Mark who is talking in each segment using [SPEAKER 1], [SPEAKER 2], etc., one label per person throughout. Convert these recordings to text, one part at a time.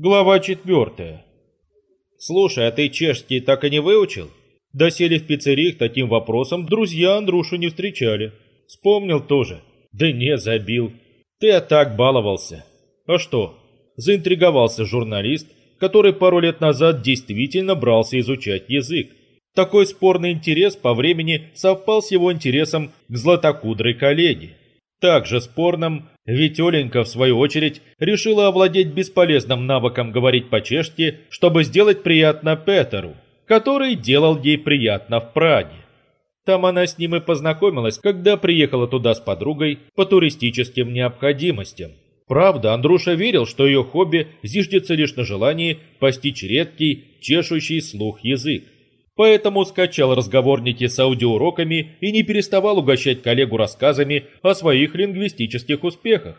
[SPEAKER 1] Глава четвертая. Слушай, а ты чешский так и не выучил? Досели в пиццериях таким вопросом друзья Андрюшу не встречали. Вспомнил тоже. Да не, забил. Ты а так баловался. А что? Заинтриговался журналист, который пару лет назад действительно брался изучать язык. Такой спорный интерес по времени совпал с его интересом к златокудрой коллеге. Также спорным, ведь Оленька, в свою очередь, решила овладеть бесполезным навыком говорить по-чешски, чтобы сделать приятно Петеру, который делал ей приятно в Праге. Там она с ним и познакомилась, когда приехала туда с подругой по туристическим необходимостям. Правда, Андруша верил, что ее хобби зиждется лишь на желании постичь редкий, чешущий слух язык. Поэтому скачал разговорники с аудиоуроками и не переставал угощать коллегу рассказами о своих лингвистических успехах.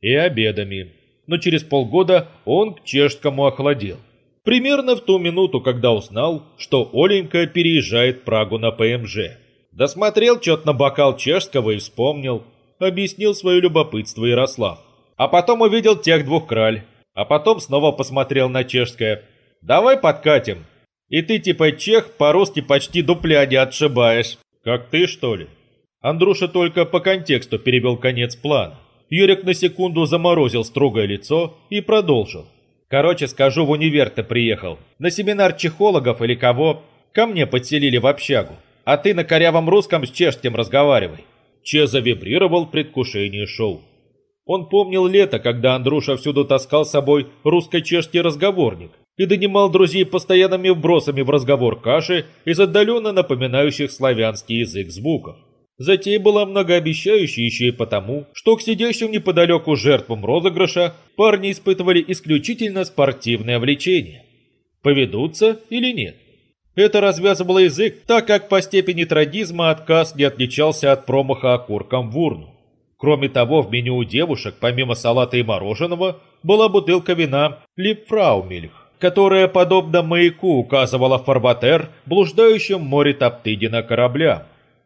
[SPEAKER 1] И обедами. Но через полгода он к чешскому охладел. Примерно в ту минуту, когда узнал, что Оленька переезжает в Прагу на ПМЖ. Досмотрел что-то на бокал чешского и вспомнил. Объяснил свое любопытство Ярослав. А потом увидел тех двух краль. А потом снова посмотрел на чешское. «Давай подкатим». И ты типа чех по-русски почти дупля не отшибаешь. Как ты, что ли? Андруша только по контексту перевел конец плана. Юрик на секунду заморозил строгое лицо и продолжил. Короче, скажу, в универ ты приехал. На семинар чехологов или кого. Ко мне подселили в общагу. А ты на корявом русском с чешским разговаривай. Че завибрировал в предвкушении шоу. Он помнил лето, когда Андруша всюду таскал с собой русско-чешский разговорник и донимал друзей постоянными вбросами в разговор каши из отдаленно напоминающих славянский язык звуков. Затея была многообещающей еще и потому, что к сидящим неподалеку жертвам розыгрыша парни испытывали исключительно спортивное влечение. Поведутся или нет? Это развязывало язык, так как по степени трагизма отказ не отличался от промаха окурком в урну. Кроме того, в меню у девушек, помимо салата и мороженого, была бутылка вина Липфраумильх, которая, подобно маяку, указывала фарватер, блуждающим море Топтыгина кораблям.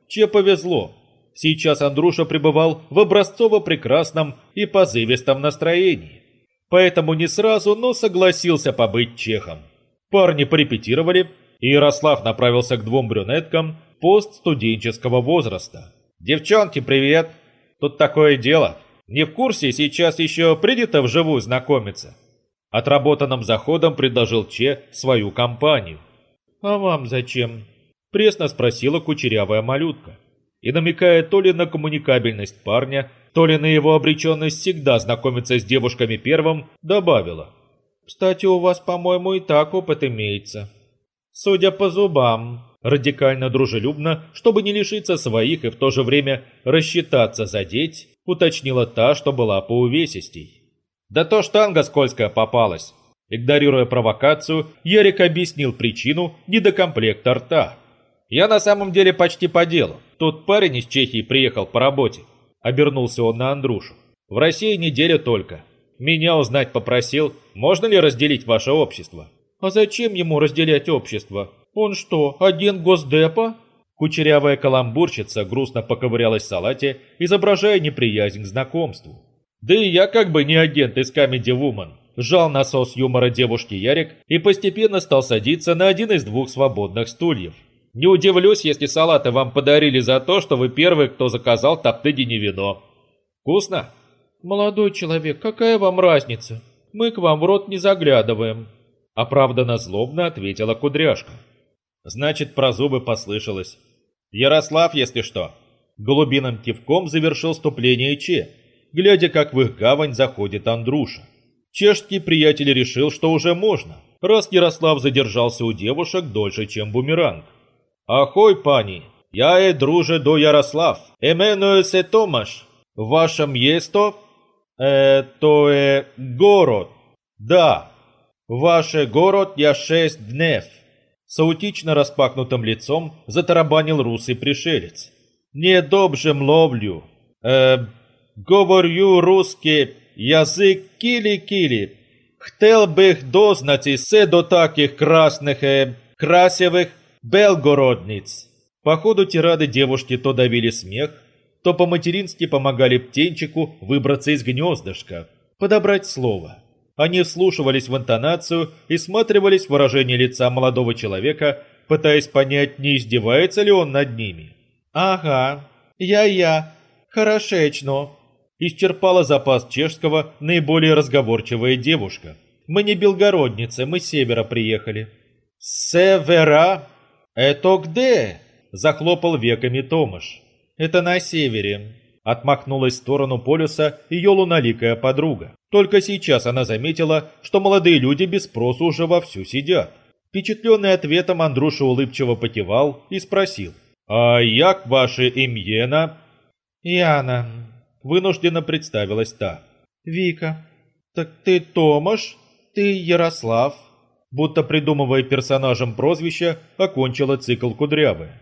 [SPEAKER 1] Че повезло. Сейчас Андруша пребывал в образцово-прекрасном и позывистом настроении. Поэтому не сразу, но согласился побыть чехом. Парни порепетировали, и Ярослав направился к двум брюнеткам постстуденческого возраста. «Девчонки, привет!» Тут такое дело. Не в курсе, сейчас еще принято вживую знакомиться. Отработанным заходом предложил Че свою компанию. «А вам зачем?» – пресно спросила кучерявая малютка. И намекая то ли на коммуникабельность парня, то ли на его обреченность всегда знакомиться с девушками первым, добавила. «Кстати, у вас, по-моему, и так опыт имеется». «Судя по зубам», радикально дружелюбно, чтобы не лишиться своих и в то же время рассчитаться задеть, уточнила та, что была по увесистей. «Да то штанга скользкая попалась!» Игнорируя провокацию, Ярик объяснил причину недокомплекта рта. «Я на самом деле почти по делу. Тут парень из Чехии приехал по работе». Обернулся он на Андрушу. «В России неделя только. Меня узнать попросил, можно ли разделить ваше общество». «А зачем ему разделять общество?» «Он что, один госдепа?» Кучерявая каламбурщица грустно поковырялась в салате, изображая неприязнь к знакомству. «Да и я как бы не агент из Comedy Woman». Жал насос юмора девушки Ярик и постепенно стал садиться на один из двух свободных стульев. «Не удивлюсь, если салаты вам подарили за то, что вы первый, кто заказал топтыгини вино. Вкусно?» «Молодой человек, какая вам разница? Мы к вам в рот не заглядываем», — оправданно злобно ответила кудряшка. Значит, про зубы послышалось. Ярослав, если что. Голубиным кивком завершил ступление Че, глядя, как в их гавань заходит Андруша. Чешский приятель решил, что уже можно, раз Ярослав задержался у девушек дольше, чем бумеранг. «Ахой, пани! Я и друже до Ярослав! Эменуэ се Томаш! В вашем есто? Э, то э, город! Да! Ваше город я шесть днев!» С аутично распахнутым лицом затарабанил русый пришелец. «Не добжем ловлю. Э, говорю русский язык кили-кили. Хотел бы их дознать и се до таких красных, э, красивых белгородниц». По ходу тирады девушки то давили смех, то по-матерински помогали птенчику выбраться из гнездышка, подобрать слово. Они вслушивались в интонацию и всматривались в выражение лица молодого человека, пытаясь понять, не издевается ли он над ними.
[SPEAKER 2] «Ага, я-я, хорошечно», –
[SPEAKER 1] исчерпала запас чешского наиболее разговорчивая девушка. «Мы не белгородницы, мы с севера приехали».
[SPEAKER 2] «Севера? Это где?»
[SPEAKER 1] – захлопал веками Томаш.
[SPEAKER 2] «Это на севере», –
[SPEAKER 1] отмахнулась в сторону полюса ее луналикая подруга. Только сейчас она заметила, что молодые люди без спросу уже вовсю сидят. Впечатленный ответом Андруша улыбчиво потевал и спросил. «А як ваше им'ена?»
[SPEAKER 2] «Яна», –
[SPEAKER 1] вынужденно представилась та.
[SPEAKER 2] «Вика». «Так ты Томаш? Ты Ярослав?»
[SPEAKER 1] Будто придумывая персонажем прозвища, окончила цикл Кудрявая.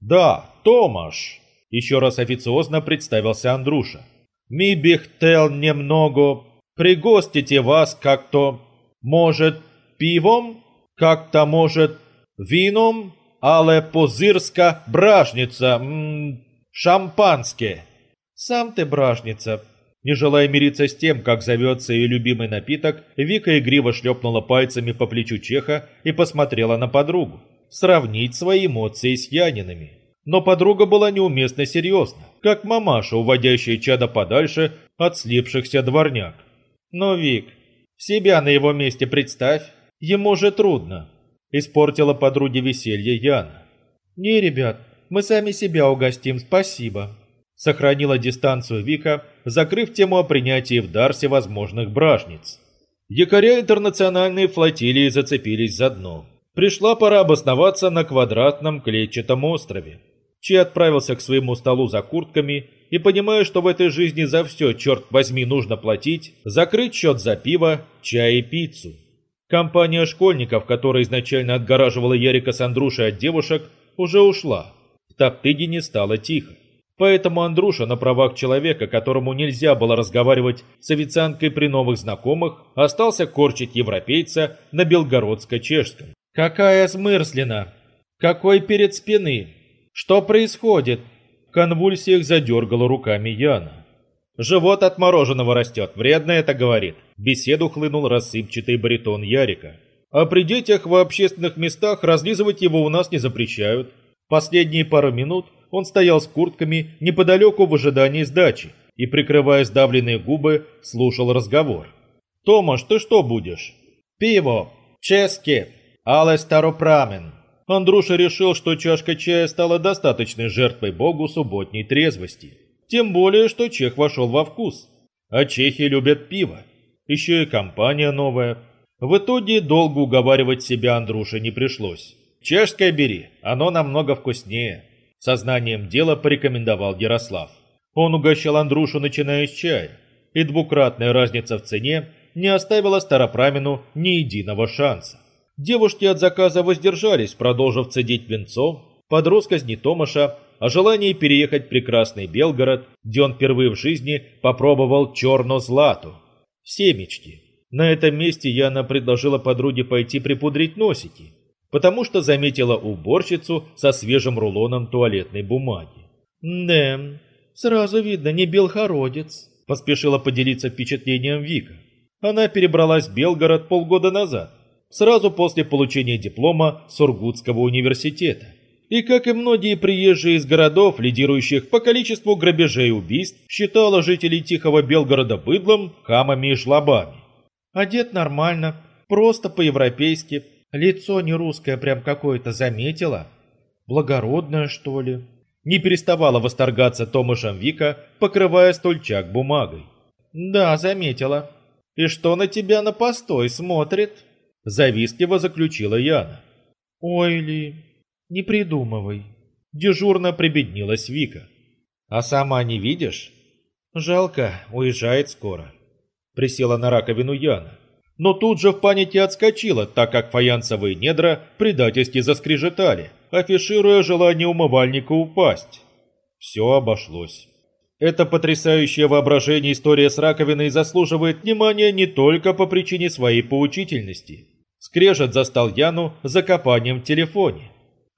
[SPEAKER 1] «Да, Томаш!» – еще раз официозно представился Андруша. «Ми бихтел немного пригостите вас как-то, может, пивом, как-то, может, вином, але позырска бражница, м шампанское.
[SPEAKER 2] Сам ты бражница.
[SPEAKER 1] Не желая мириться с тем, как зовется ее любимый напиток, Вика игриво шлепнула пальцами по плечу Чеха и посмотрела на подругу. Сравнить свои эмоции с Янинами. Но подруга была неуместно серьезна, как мамаша, уводящая чада подальше от слипшихся дворняк. Но, Вик, себя на его месте представь, ему же трудно. Испортила подруге веселье Яна.
[SPEAKER 2] Не, ребят, мы сами себя угостим, спасибо.
[SPEAKER 1] Сохранила дистанцию Вика, закрыв тему о принятии в дар всевозможных бражниц. Якоря интернациональной флотилии зацепились за дно. Пришла пора обосноваться на квадратном клетчатом острове. Чи отправился к своему столу за куртками и, понимая, что в этой жизни за все, черт возьми, нужно платить, закрыть счет за пиво, чай и пиццу. Компания школьников, которая изначально отгораживала Ярика с Андрушей от девушек, уже ушла. В Топтыгине стало тихо. Поэтому Андруша на правах человека, которому нельзя было разговаривать с официанткой при новых знакомых, остался корчить европейца на белгородско-чешском.
[SPEAKER 2] «Какая смырслина! Какой перед спины!» «Что происходит?»
[SPEAKER 1] В конвульсиях задергала руками Яна. «Живот от мороженого растет, вредно это говорит», беседу хлынул рассыпчатый баритон Ярика. «А при детях в общественных местах разлизывать его у нас не запрещают». Последние пару минут он стоял с куртками неподалеку в ожидании сдачи и, прикрывая сдавленные губы, слушал разговор. «Томаш, ты что будешь?»
[SPEAKER 2] «Пиво, чески, але старопрамен»,
[SPEAKER 1] Андруша решил, что чашка чая стала достаточной жертвой богу субботней трезвости. Тем более, что чех вошел во вкус. А чехи любят пиво. Еще и компания новая. В итоге долго уговаривать себя Андруше не пришлось. «Чешское бери, оно намного вкуснее», – сознанием дела порекомендовал Ярослав. Он угощал Андрушу, начиная с чая, и двукратная разница в цене не оставила Старопрамену ни единого шанса. Девушки от заказа воздержались, продолжив цедить венцо, под росказни Томаша о желании переехать в прекрасный Белгород, где он впервые в жизни попробовал черно-злату. Семечки. На этом месте Яна предложила подруге пойти припудрить носики, потому что заметила уборщицу со свежим рулоном туалетной бумаги.
[SPEAKER 2] «Да, сразу видно, не белгородец», –
[SPEAKER 1] поспешила поделиться впечатлением Вика. Она перебралась в Белгород полгода назад сразу после получения диплома Сургутского университета. И, как и многие приезжие из городов, лидирующих по количеству грабежей и убийств, считала жителей Тихого Белгорода быдлом, хамами и жлобами.
[SPEAKER 2] Одет нормально, просто по-европейски, лицо не русское прям какое-то заметила. Благородное, что ли?
[SPEAKER 1] Не переставала восторгаться Томашем Вика, покрывая стульчак бумагой.
[SPEAKER 2] Да, заметила. И что на тебя на постой смотрит?
[SPEAKER 1] Завистливо заключила Яна.
[SPEAKER 2] «Ой ли, не придумывай!»
[SPEAKER 1] Дежурно прибеднилась Вика. «А сама не видишь?» «Жалко, уезжает скоро». Присела на раковину Яна. Но тут же в панике отскочила, так как фаянсовые недра предательски заскрежетали, афишируя желание умывальника упасть. Все обошлось. Это потрясающее воображение история с раковиной заслуживает внимания не только по причине своей поучительности. Скрежет застал Яну за копанием в телефоне.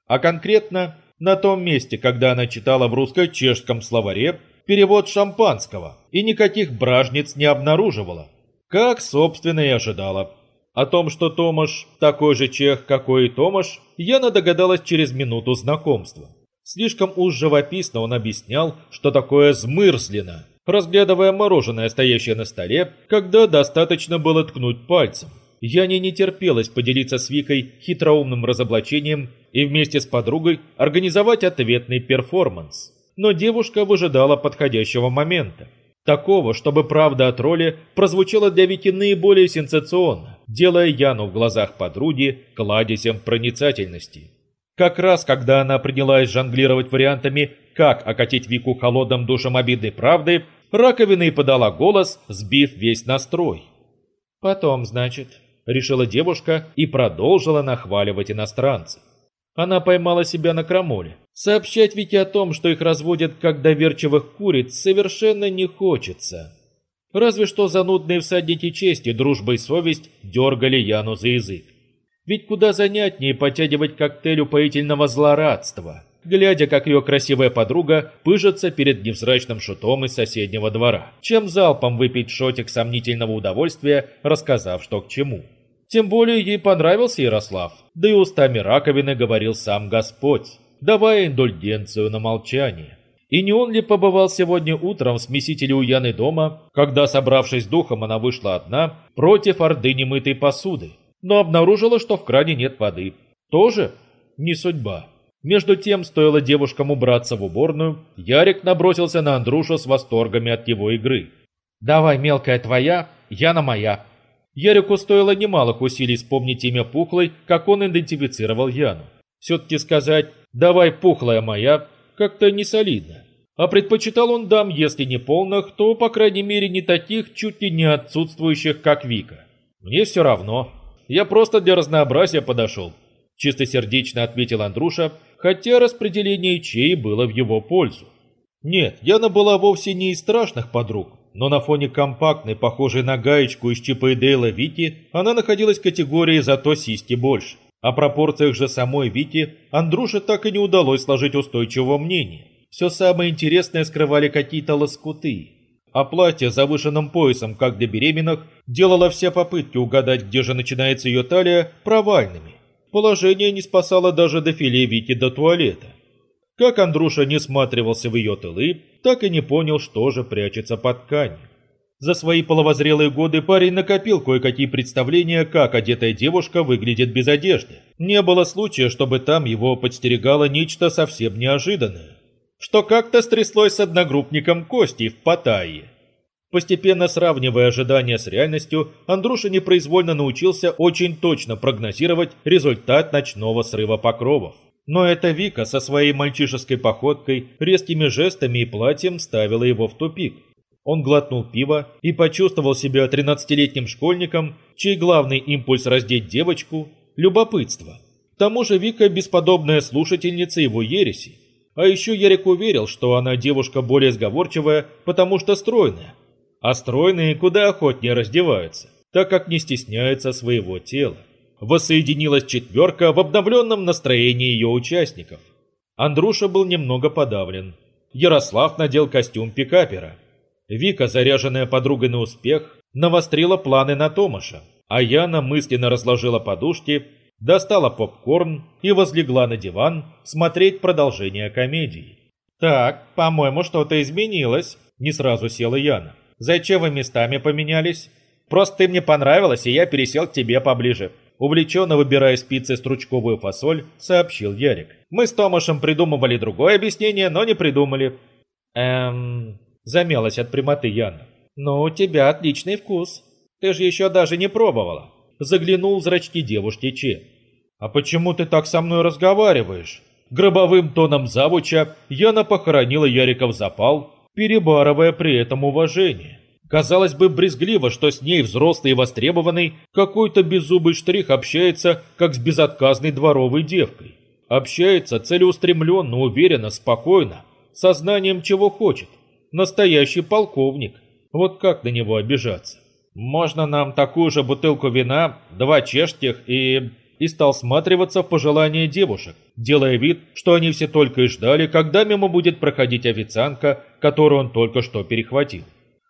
[SPEAKER 1] А конкретно на том месте, когда она читала в русско-чешском словаре перевод шампанского и никаких бражниц не обнаруживала. Как, собственно, и ожидала. О том, что Томаш такой же чех, какой и Томаш, Яна догадалась через минуту знакомства. Слишком уж живописно он объяснял, что такое змырслина, разглядывая мороженое, стоящее на столе, когда достаточно было ткнуть пальцем. Яне не терпелось поделиться с Викой хитроумным разоблачением и вместе с подругой организовать ответный перформанс. Но девушка выжидала подходящего момента. Такого, чтобы правда о тролле прозвучала для Вики наиболее сенсационно, делая Яну в глазах подруги кладезем проницательности. Как раз, когда она принялась жонглировать вариантами, как окатить Вику холодным душем обидной правды, раковина и подала голос, сбив весь настрой. «Потом, значит», — решила девушка и продолжила нахваливать иностранцев. Она поймала себя на крамоле. Сообщать Вике о том, что их разводят как доверчивых куриц, совершенно не хочется. Разве что занудные всадники чести, дружба и совесть дергали Яну за язык. Ведь куда занятнее потягивать коктейль упоительного злорадства, глядя, как ее красивая подруга пыжится перед невзрачным шутом из соседнего двора, чем залпом выпить шотик сомнительного удовольствия, рассказав, что к чему. Тем более ей понравился Ярослав, да и устами раковины говорил сам Господь, давая индульгенцию на молчание. И не он ли побывал сегодня утром в смесителе у Яны дома, когда, собравшись духом, она вышла одна против орды немытой посуды, но обнаружила, что в кране нет воды. Тоже не судьба. Между тем, стоило девушкам убраться в уборную, Ярик набросился на Андрушу с восторгами от его игры. «Давай, мелкая твоя, Яна моя», Ярику стоило немалых усилий вспомнить имя Пухлой, как он идентифицировал Яну. Все-таки сказать «давай, Пухлая моя» как-то не солидно. А предпочитал он дам, если не полных, то, по крайней мере, не таких, чуть ли не отсутствующих, как Вика. Мне все равно. Я просто для разнообразия подошел. Чистосердечно ответил Андруша, хотя распределение чей было в его пользу. Нет, Яна была вовсе не из страшных подруг, но на фоне компактной, похожей на гаечку из Чипа и Дейла Вики, она находилась в категории «зато сиськи больше». О пропорциях же самой Вики Андруше так и не удалось сложить устойчивого мнения. Все самое интересное скрывали какие-то лоскуты. А платье с завышенным поясом, как для беременных, делало все попытки угадать, где же начинается ее талия, провальными. Положение не спасало даже дофиле Вики до туалета. Как Андруша не сматривался в ее тылы, так и не понял, что же прячется под тканью. За свои половозрелые годы парень накопил кое-какие представления, как одетая девушка выглядит без одежды. Не было случая, чтобы там его подстерегало нечто совсем неожиданное. Что как-то стряслось с одногруппником Кости в Паттайе. Постепенно сравнивая ожидания с реальностью, Андруша непроизвольно научился очень точно прогнозировать результат ночного срыва покровов. Но эта Вика со своей мальчишеской походкой, резкими жестами и платьем ставила его в тупик. Он глотнул пиво и почувствовал себя тринадцатилетним школьником, чей главный импульс раздеть девочку – любопытство. К тому же Вика – бесподобная слушательница его ереси. А еще Ярик уверил, что она девушка более сговорчивая, потому что стройная. А стройные куда охотнее раздеваются, так как не стесняются своего тела воссоединилась четверка в обновленном настроении ее участников. Андруша был немного подавлен. Ярослав надел костюм пикапера. Вика, заряженная подругой на успех, навострила планы на Томаша, а Яна мысленно разложила подушки, достала попкорн и возлегла на диван смотреть продолжение комедии. «Так, по-моему, что-то изменилось», – не сразу села Яна. «Зачем вы местами поменялись?» «Просто ты мне понравилась, и я пересел к тебе поближе. Увлеченно выбирая спицы стручковую фасоль, сообщил Ярик. «Мы с Томашем придумывали другое объяснение, но не придумали». «Эм...» Замялась от прямоты Яна. «Ну, у тебя отличный вкус. Ты же еще даже не пробовала». Заглянул в зрачки девушки Че. «А почему ты так со мной разговариваешь?» Гробовым тоном завуча Яна похоронила Ярика в запал, перебарывая при этом уважение. Казалось бы, брезгливо, что с ней взрослый и востребованный какой-то беззубый штрих общается, как с безотказной дворовой девкой. Общается целеустремленно, уверенно, спокойно, сознанием чего хочет. Настоящий полковник. Вот как на него обижаться? Можно нам такую же бутылку вина, два чешских и... И стал сматриваться в пожелания девушек, делая вид, что они все только и ждали, когда мимо будет проходить официантка, которую он только что перехватил.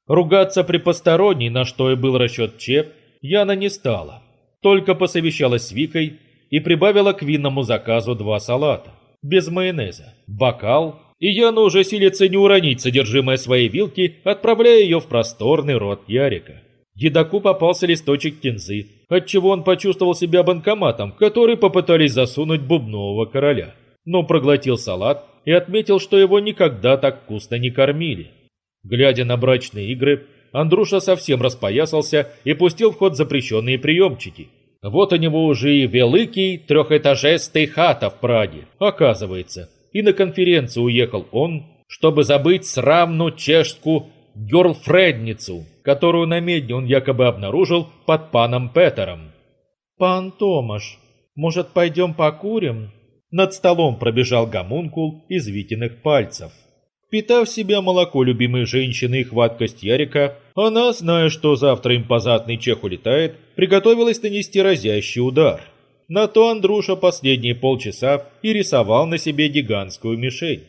[SPEAKER 1] Ругаться при посторонней, на что и был расчет Чеп, Яна не стала. Только посовещалась с Викой и прибавила к винному заказу два салата. Без майонеза. Бокал. И Яна уже силится не уронить содержимое своей вилки, отправляя ее в просторный рот Ярика. Едаку попался листочек кинзы, отчего он почувствовал себя банкоматом, который попытались засунуть бубнового короля. Но проглотил салат и отметил, что его никогда так вкусно не кормили. Глядя на брачные игры, Андруша совсем распоясался и пустил в ход запрещенные приемчики. Вот у него уже и великий трехэтажестый хата в Праге, оказывается. И на конференцию уехал он, чтобы забыть срамну чешскую герлфредницу, которую на медне он якобы обнаружил под паном Петером.
[SPEAKER 2] «Пан Томаш, может, пойдем покурим?»
[SPEAKER 1] Над столом пробежал гомункул из Витиных пальцев. Питав себя молоко любимой женщины и хваткость Ярика, она, зная, что завтра импозантный чех улетает, приготовилась нанести разящий удар. На то Андруша последние полчаса и рисовал на себе гигантскую мишень.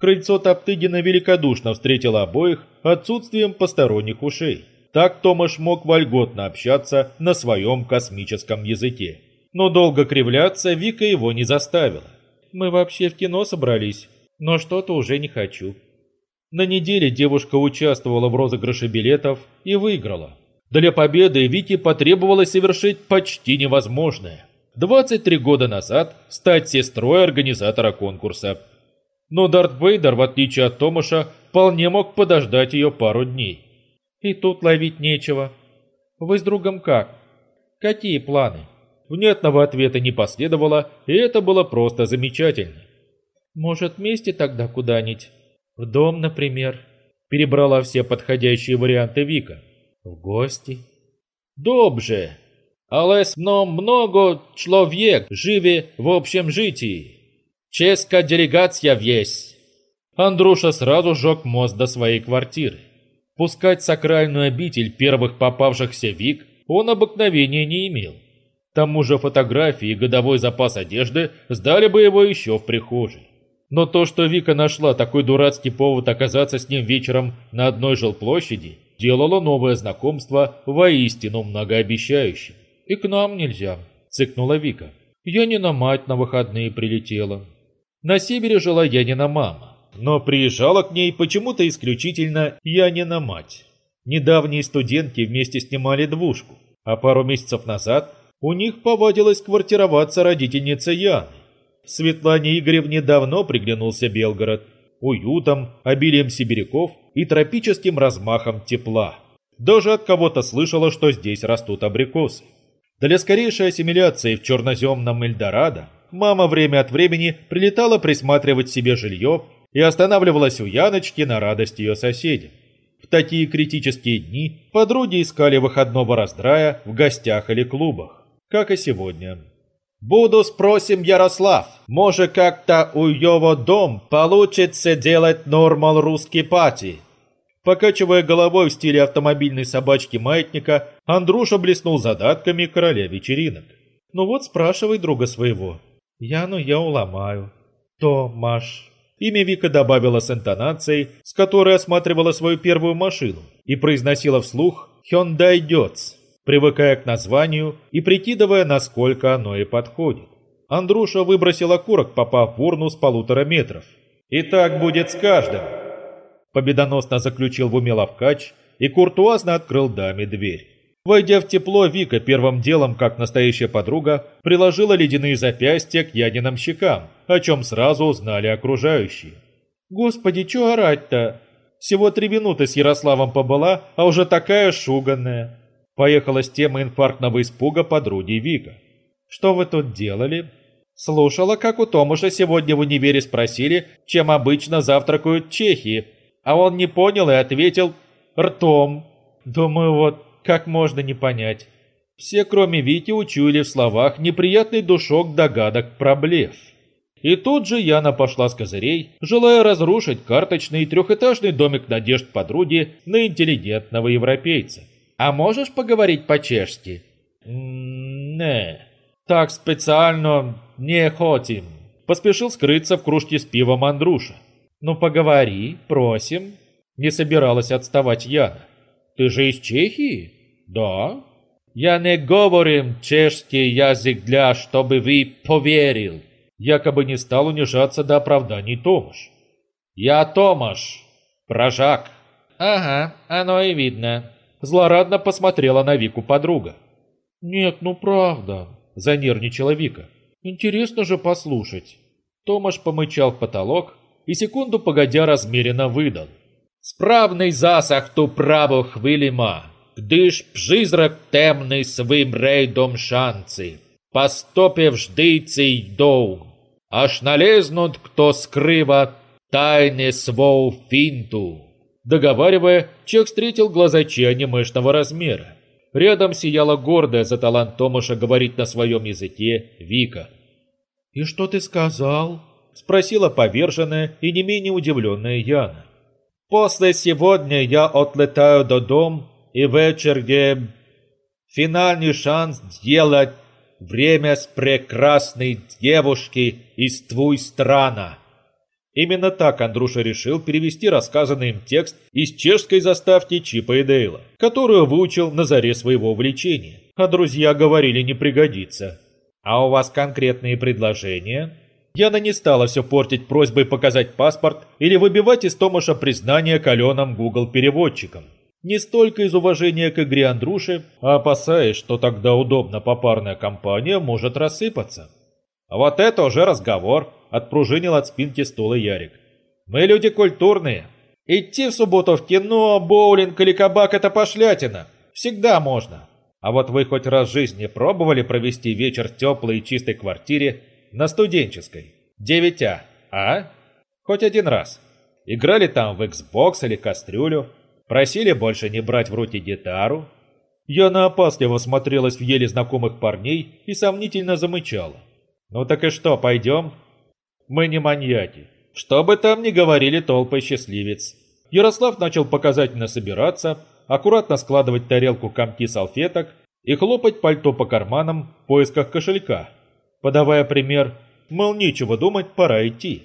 [SPEAKER 1] Крыльцо Топтыгина великодушно встретило обоих отсутствием посторонних ушей. Так Томаш мог вольготно общаться на своем космическом языке. Но долго кривляться Вика его не заставила. «Мы вообще в кино собрались?» Но что-то уже не хочу. На неделе девушка участвовала в розыгрыше билетов и выиграла. Для победы Вике потребовалось совершить почти невозможное. 23 года назад стать сестрой организатора конкурса. Но Дарт Вейдер, в отличие от Томаша, вполне мог подождать ее пару дней.
[SPEAKER 2] И тут ловить нечего. Вы с другом как? Какие планы?
[SPEAKER 1] Внятного ответа не последовало, и это было просто замечательно.
[SPEAKER 2] Может, вместе тогда куда-нибудь? В дом, например.
[SPEAKER 1] Перебрала все подходящие варианты Вика.
[SPEAKER 2] В гости.
[SPEAKER 1] Добже. Але но много человек живе в общем житии. Чешская делегация весь. Андруша сразу сжег мост до своей квартиры. Пускать сакральную обитель первых попавшихся Вик он обыкновения не имел. К тому же фотографии и годовой запас одежды сдали бы его еще в прихожей. Но то, что Вика нашла такой дурацкий повод оказаться с ним вечером на одной жилплощади, делало новое знакомство воистину многообещающим.
[SPEAKER 2] «И к нам нельзя», — цыкнула Вика. «Я мать на выходные прилетела».
[SPEAKER 1] На севере жила Янина мама, но приезжала к ней почему-то исключительно Янина мать. Недавние студентки вместе снимали двушку, а пару месяцев назад у них повадилась квартироваться родительница Яны. Светлане Игоревне давно приглянулся Белгород. Уютом, обилием сибиряков и тропическим размахом тепла. Даже от кого-то слышала, что здесь растут абрикосы. Для скорейшей ассимиляции в черноземном Эльдорадо мама время от времени прилетала присматривать себе жилье и останавливалась у Яночки на радость ее соседям. В такие критические дни подруги искали выходного раздрая в гостях или клубах, как и сегодня. Буду спросим Ярослав, может как-то у его дом получится делать нормал русский пати. Покачивая головой в стиле автомобильной собачки маятника, Андруша блеснул задатками короля вечеринок.
[SPEAKER 2] Ну вот спрашивай друга своего. Яну я уломаю. То, Маш.
[SPEAKER 1] Имя Вика добавила с интонацией, с которой осматривала свою первую машину, и произносила вслух «Hyundai Dets» привыкая к названию и прикидывая, насколько оно и подходит. Андруша выбросил окурок, попав в урну с полутора метров. «И так будет с каждым!» Победоносно заключил в уме Лавкач и куртуазно открыл даме дверь. Войдя в тепло, Вика первым делом, как настоящая подруга, приложила ледяные запястья к Яниным щекам, о чем сразу узнали окружающие.
[SPEAKER 2] «Господи, чё орать-то? Всего три минуты с Ярославом побыла, а уже такая шуганная!»
[SPEAKER 1] Поехала с темы инфарктного испуга подруги Вика.
[SPEAKER 2] «Что вы тут делали?» «Слушала, как у Томаша сегодня в универе спросили, чем обычно завтракают чехи, а он не понял и ответил «ртом». Думаю, вот как можно не понять». Все, кроме Вики, учуяли в словах неприятный душок догадок про блеф. И тут же Яна пошла с козырей, желая разрушить карточный трехэтажный домик надежд подруги на интеллигентного европейца. А можешь поговорить по-чешски?
[SPEAKER 1] Не. Так специально не хотим. Поспешил скрыться в кружке с пивом Андруша.
[SPEAKER 2] Ну поговори, просим. Не собиралась отставать Яна. Ты же из Чехии? Да. Я не говорим чешский язык для, чтобы вы поверил. Якобы не стал унижаться до оправданий Томаш. Я Томаш, прожак. Ага, оно и видно. Злорадно посмотрела на Вику подруга. Нет, ну правда, занервничала Вика. Интересно же послушать. Томаш помычал в потолок и секунду погодя размеренно выдал. Справний засах ту право хвиліма, гдиш призрак темний своїм рейдом шанці, по стопі вжди цей дов, аж налезнут кто скрыва тайны свою финту. Договаривая, Чек встретил глаза Чани мощного размера. Рядом сияла гордая за талант Томаша говорить на своем языке Вика. «И что ты сказал?» – спросила поверженная и не менее удивленная Яна. После сегодня я отлетаю до дом и вечер, где финальный шанс сделать время с прекрасной девушки из твой страна. Именно так Андруша решил перевести рассказанный им текст из чешской заставки Чипа и Дейла, которую выучил на заре своего увлечения, а друзья говорили не пригодится. А у вас конкретные предложения? Яна не стала все портить просьбой показать паспорт или выбивать из Томаша признание каленым Google-переводчиком. Не столько из уважения к игре Андруши, а опасаясь, что тогда удобно попарная компания может рассыпаться. Вот это уже разговор, отпружинил от спинки стула Ярик. Мы люди культурные. Идти в субботу в кино, боулинг или кабак – это пошлятина. Всегда можно. А вот вы хоть раз в жизни пробовали провести вечер в теплой и чистой квартире на студенческой. 9А, а? Хоть один раз. Играли там в Xbox или кастрюлю. Просили больше не брать в руки гитару. Яна опасливо смотрелась в еле знакомых парней и сомнительно замычала. «Ну так и что, пойдем?» «Мы не маньяки. Что бы там ни говорили толпы счастливец». Ярослав начал показательно собираться, аккуратно складывать тарелку комки салфеток и хлопать пальто по карманам в поисках кошелька подавая пример, мол, нечего думать, пора идти.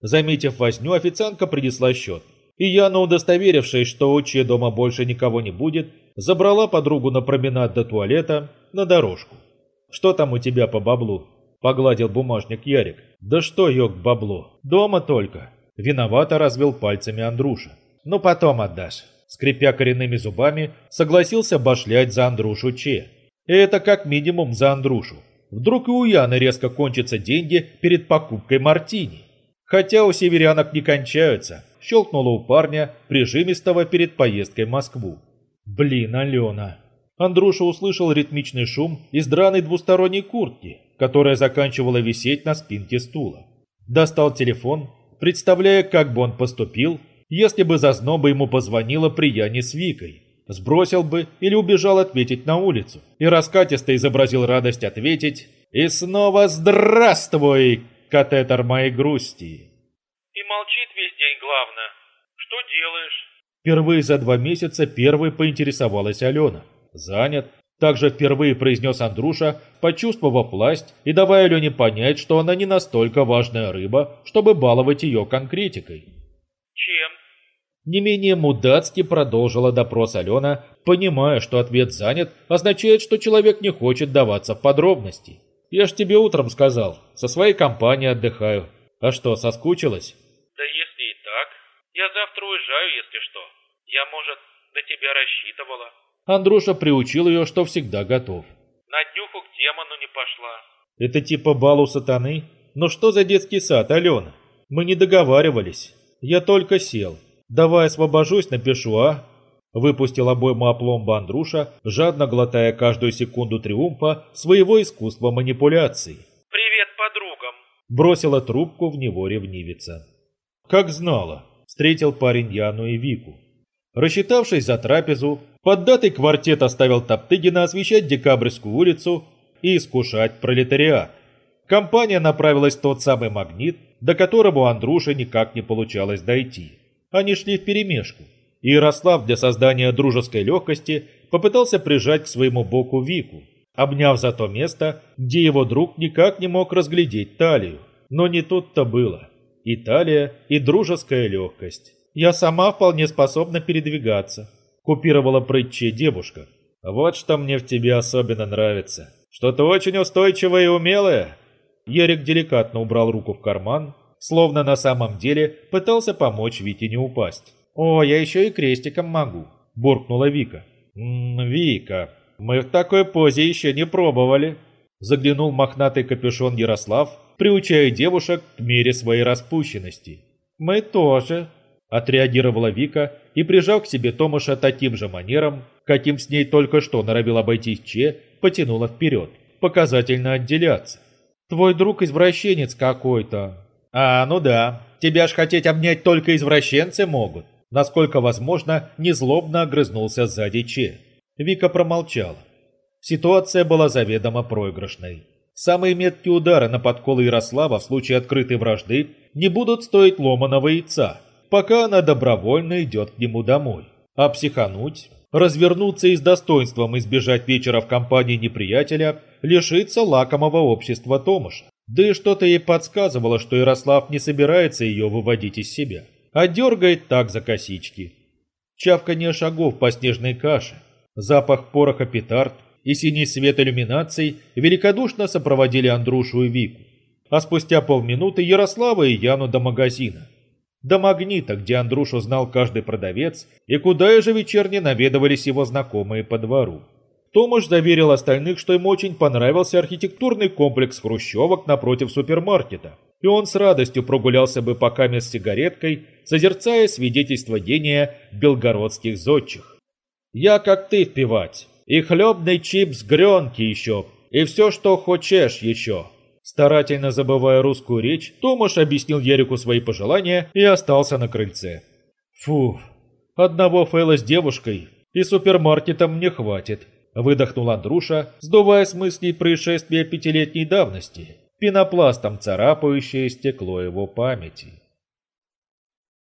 [SPEAKER 2] Заметив возню, официантка принесла счет. И Яна, удостоверившись, что у Че дома больше никого не будет, забрала подругу на променад до туалета на дорожку. «Что там у тебя по баблу?» – погладил бумажник Ярик. «Да что, йог, бабло? Дома только». Виновато развел пальцами Андруша. «Ну потом отдашь». Скрипя коренными зубами, согласился башлять за Андрушу Че. И это как минимум за Андрушу. Вдруг и у Яны резко кончатся деньги перед покупкой мартини. Хотя у северянок не кончаются, щелкнуло у парня, прижимистого перед поездкой в Москву. Блин, Алена. Андруша услышал ритмичный шум из драной двусторонней куртки, которая заканчивала висеть на спинке стула. Достал телефон, представляя, как бы он поступил, если бы зазноба ему позвонила при Яне с Викой сбросил бы или убежал ответить на улицу. И раскатисто изобразил радость ответить «И снова здравствуй, катетер моей грусти!»
[SPEAKER 1] И молчит весь день, главное. Что делаешь?
[SPEAKER 2] Впервые за два месяца первой поинтересовалась Алена. «Занят». Также впервые произнес Андруша, почувствовав власть и давая Алене понять, что она не настолько важная рыба, чтобы баловать ее конкретикой.
[SPEAKER 1] «Чем?»
[SPEAKER 2] Не менее мудацки продолжила допрос Алена, понимая, что ответ занят, означает, что человек не хочет даваться в подробности. «Я ж тебе утром сказал, со своей компанией отдыхаю. А что, соскучилась?»
[SPEAKER 1] «Да если и так. Я завтра уезжаю, если что. Я, может, на тебя рассчитывала».
[SPEAKER 2] Андруша приучил ее, что всегда готов.
[SPEAKER 1] «На днюху к демону не пошла».
[SPEAKER 2] «Это типа балу сатаны? Но что за детский сад, Алена? Мы не договаривались. Я только сел». «Давай освобожусь, напишу, а?» Выпустил обойму опломба Андруша, жадно глотая каждую секунду триумфа своего искусства манипуляций.
[SPEAKER 1] «Привет подругам!»
[SPEAKER 2] Бросила трубку в него ревнивица. «Как знала!» Встретил парень Яну и Вику. Рассчитавшись за трапезу, поддатый квартет оставил Топтыгина освещать Декабрьскую улицу и искушать пролетариат. Компания направилась в тот самый магнит, до которого у Андруши никак не получалось дойти. Они шли вперемешку. И Ярослав для создания дружеской легкости попытался прижать к своему боку Вику, обняв за то место, где его друг никак не мог разглядеть талию. Но не тут-то было. И талия, и дружеская легкость. Я сама вполне способна передвигаться», – купировала прытче девушка.
[SPEAKER 1] «Вот что мне в тебе особенно нравится. Что ты очень устойчивая и умелая».
[SPEAKER 2] Ярик деликатно убрал руку в карман, словно на самом деле пытался помочь Вике не упасть. «О, я еще и крестиком могу», – буркнула Вика.
[SPEAKER 1] «М -м, «Вика, мы в такой позе еще не пробовали», – заглянул мохнатый капюшон Ярослав, приучая девушек к мере своей распущенности.
[SPEAKER 2] «Мы тоже», – отреагировала Вика и, прижав к себе Томаша таким же манером, каким с ней только что норовил обойтись Че, потянула вперед, показательно отделяться. «Твой друг извращенец какой-то».
[SPEAKER 1] «А, ну да, тебя ж хотеть обнять только извращенцы могут». Насколько возможно, незлобно огрызнулся сзади Че. Вика промолчала. Ситуация была заведомо проигрышной. Самые меткие удары на подколы Ярослава в случае открытой вражды не будут стоить ломаного яйца, пока она добровольно идет к нему домой. А психануть, развернуться и с достоинством избежать вечера в компании неприятеля, лишиться лакомого общества Томаша. Да и что-то ей подсказывало, что Ярослав не собирается ее выводить из себя, а дергает так за косички. Чавканье шагов по снежной каше, запах пороха петард и синий свет иллюминаций великодушно сопроводили Андрушу и Вику. А спустя полминуты Ярослава и Яну до магазина. До магнита, где Андрушу знал каждый продавец, и куда ежевечерне наведывались его знакомые по двору. Томаш заверил остальных, что ему очень понравился архитектурный комплекс хрущевок напротив супермаркета, и он с радостью прогулялся бы по каме с сигареткой, созерцая свидетельство гения белгородских зодчих. «Я как ты впивать, и хлебный чипс гренки еще, и все, что хочешь еще». Старательно забывая русскую речь, Томаш объяснил Ярику свои пожелания и остался на крыльце. «Фу, одного фейла с девушкой и супермаркетом мне хватит», выдохнул Андруша, сдувая с мыслей происшествия пятилетней давности, пенопластом царапающее стекло его памяти.